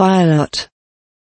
Violet